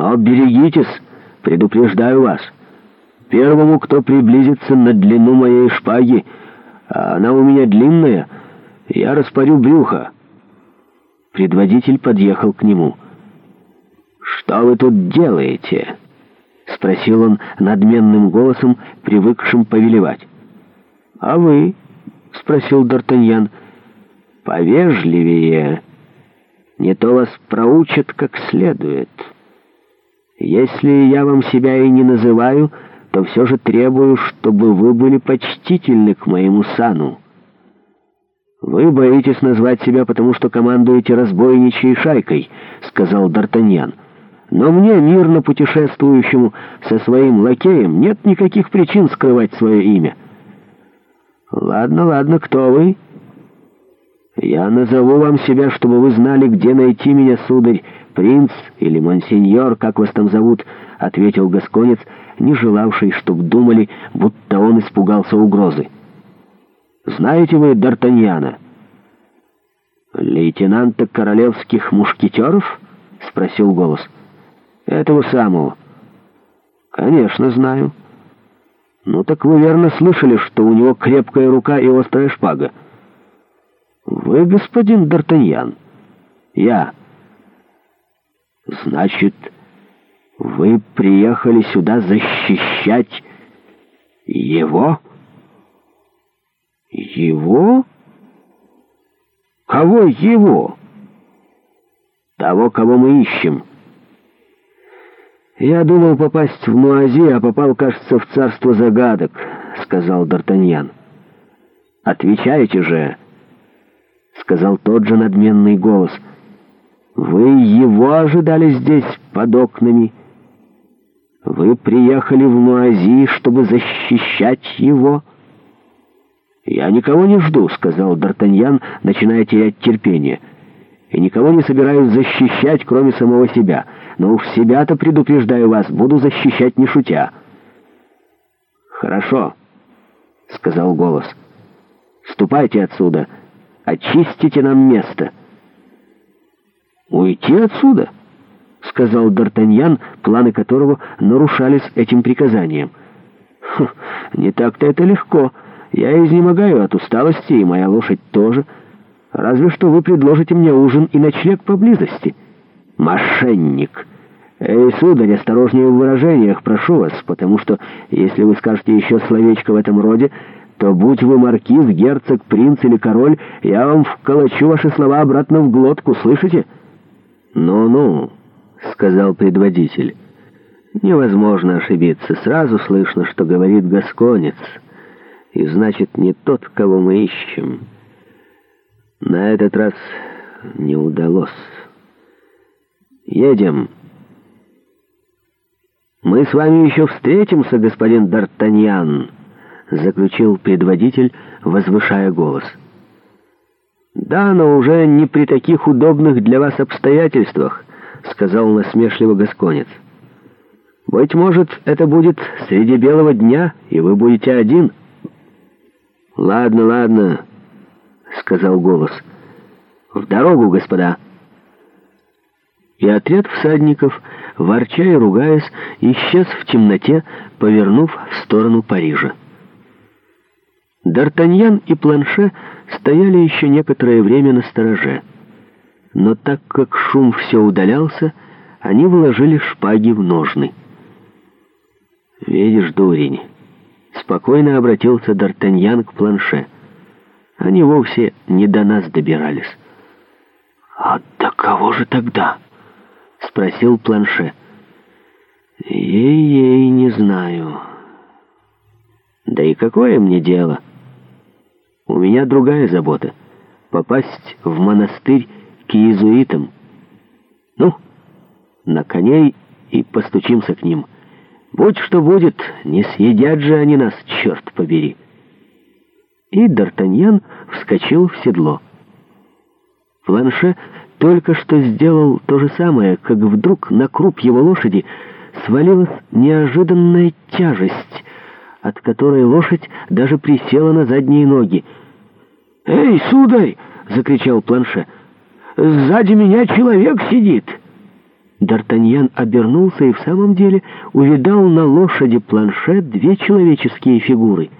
Но берегитесь, предупреждаю вас. Первому, кто приблизится на длину моей шпаги, а она у меня длинная, я распорю брюхо. Предводитель подъехал к нему. «Что вы тут делаете?» — спросил он надменным голосом, привыкшим повелевать. «А вы?» — спросил Д'Артаньян. «Повежливее. Не то вас проучат как следует». Если я вам себя и не называю, то все же требую, чтобы вы были почтительны к моему сану. Вы боитесь назвать себя, потому что командуете разбойничьей шайкой, сказал Д'Артаньян. Но мне, мирно путешествующему со своим лакеем, нет никаких причин скрывать свое имя. Ладно, ладно, кто вы? — «Я назову вам себя, чтобы вы знали, где найти меня, сударь, принц или монсеньор, как вас там зовут», — ответил Гасконец, не желавший, чтобы думали, будто он испугался угрозы. «Знаете вы Д'Артаньяна?» «Лейтенанта королевских мушкетеров?» — спросил голос. «Этого самого». «Конечно, знаю». «Ну так вы верно слышали, что у него крепкая рука и острая шпага». «Вы господин Д'Артаньян?» «Я». «Значит, вы приехали сюда защищать его?» «Его? Кого его?» «Того, кого мы ищем». «Я думал попасть в Муази, а попал, кажется, в царство загадок», — сказал Д'Артаньян. Отвечаете же!» сказал тот же надменный голос. «Вы его ожидали здесь, под окнами. Вы приехали в Муази, чтобы защищать его». «Я никого не жду», — сказал Д'Артаньян, начиная терять терпение. «И никого не собираюсь защищать, кроме самого себя. Но уж себя-то, предупреждаю вас, буду защищать не шутя». «Хорошо», — сказал голос. «Ступайте отсюда». Очистите нам место». «Уйти отсюда?» — сказал Д'Артаньян, планы которого нарушались этим приказанием. «Хм, «Не так-то это легко. Я изнемогаю от усталости, и моя лошадь тоже. Разве что вы предложите мне ужин и ночлег поблизости». «Мошенник!» «Эй, сударь, осторожнее в выражениях, прошу вас, потому что, если вы скажете еще словечко в этом роде...» то будь вы маркиз, герцог, принц или король, я вам вколочу ваши слова обратно в глотку, слышите?» «Ну-ну», — сказал предводитель. «Невозможно ошибиться. Сразу слышно, что говорит гасконец. И значит, не тот, кого мы ищем. На этот раз не удалось. Едем». «Мы с вами еще встретимся, господин Д'Артаньян» заключил предводитель, возвышая голос. «Да, но уже не при таких удобных для вас обстоятельствах», — сказал насмешливо Гасконец. «Быть может, это будет среди белого дня, и вы будете один». «Ладно, ладно», — сказал голос. «В дорогу, господа». И отряд всадников, ворча и ругаясь, исчез в темноте, повернув в сторону Парижа. Д'Артаньян и Планше стояли еще некоторое время на стороже. Но так как шум все удалялся, они вложили шпаги в ножны. «Видишь, дурень!» — спокойно обратился Д'Артаньян к Планше. «Они вовсе не до нас добирались». «А до кого же тогда?» — спросил Планше. «Ей-ей, не знаю». «Да и какое мне дело?» У меня другая забота — попасть в монастырь к иезуитам. Ну, на коней и постучимся к ним. Будь что будет, не съедят же они нас, черт побери. И Д'Артаньян вскочил в седло. Планше только что сделал то же самое, как вдруг на круп его лошади свалилась неожиданная тяжесть — от которой лошадь даже присела на задние ноги. «Эй, сударь!» — закричал планше. «Сзади меня человек сидит!» Д'Артаньян обернулся и в самом деле увидал на лошади планше две человеческие фигуры —